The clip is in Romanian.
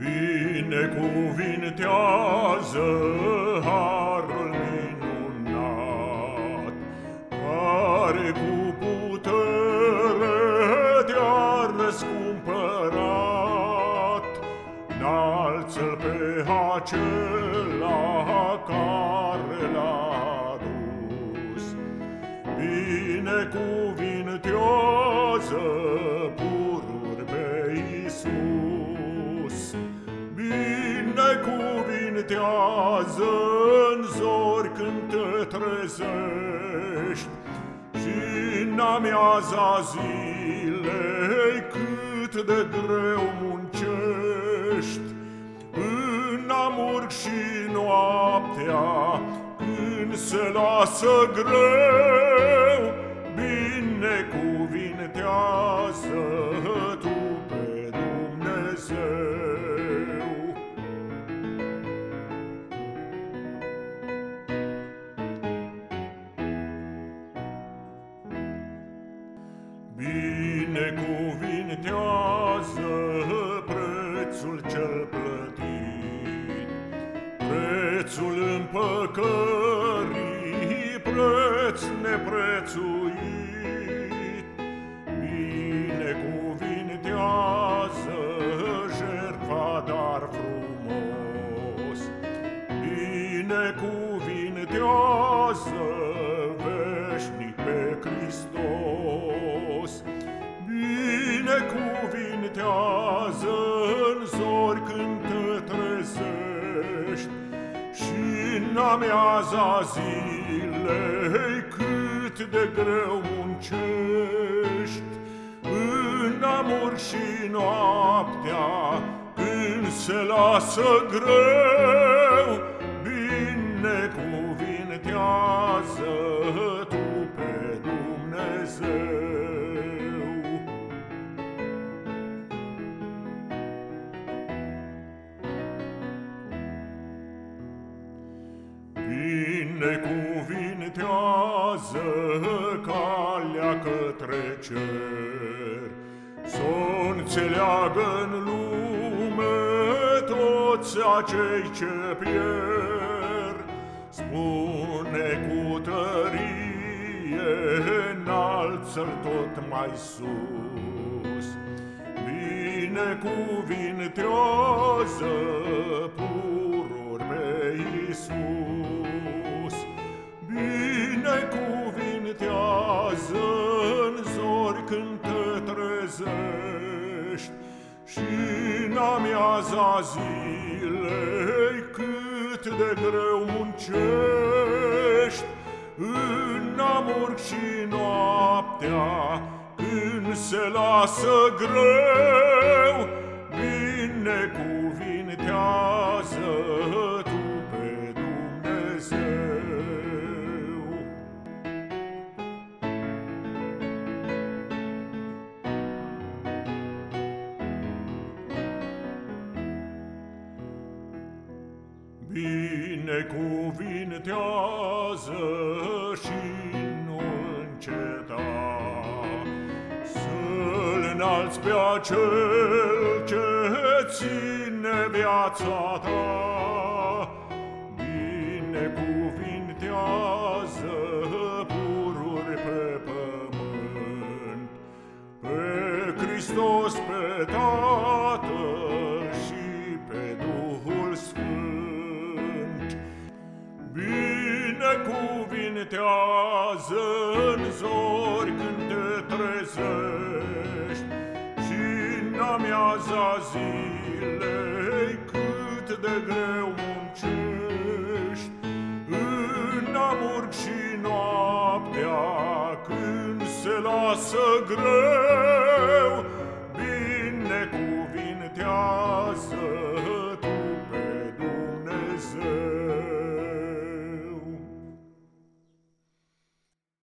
Binecuvintează harul minunat, Care cu putere te-a răscumpărat. Înalță-l pe acela care l-a dus, Binecuvintează Binecuvintează în zori când te trezești Și în amiaza zilei cât de greu muncești. În amurg și noaptea când se lasă greu Binecuvintează Prețul împăcării, preț neprețuit. Binecuvintează jertfa dar frumos, Binecuvintează amiaza zilei cât de greu muncești. În amur și noaptea când se lasă greu Binecuvintează calea către cer, Să înțeleagă în lume toți acei ce pierd. Spune cu tărie, înalță-l tot mai sus, Binecuvintează trezești Și în amiaza zilei cât de greu muncești. În amur și noaptea când se lasă greu Binecuvintează Binecuvintează și nu înceta Să-L înalți pe acel ce ține viața ta. Binecuvintează pururi pe pământ. Pe Hristos, pe Tatăl Binecuvintează în zori când te trezești. Și în amiaza zilei cât de greu muncești. În amurg și noaptea când se lasă greu Binecuvintează